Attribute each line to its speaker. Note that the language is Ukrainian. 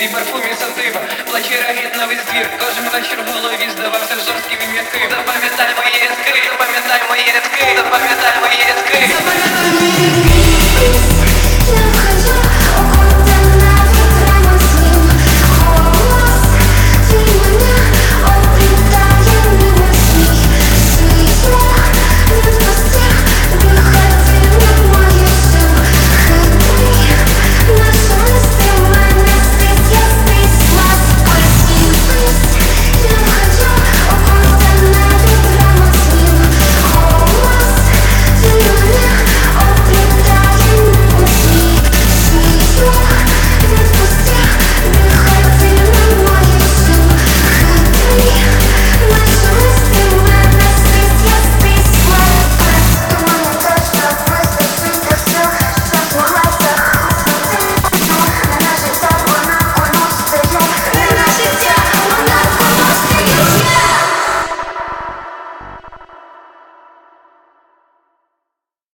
Speaker 1: твій парфум ініціатива Плаче рагід на весь двір, кожен вечір в голові здавався жорстким і м'яким. Запам'ятай мої рядки, запам'ятай мої рядки, запам'ятай мої рядки,
Speaker 2: запам'ятай мої рядки.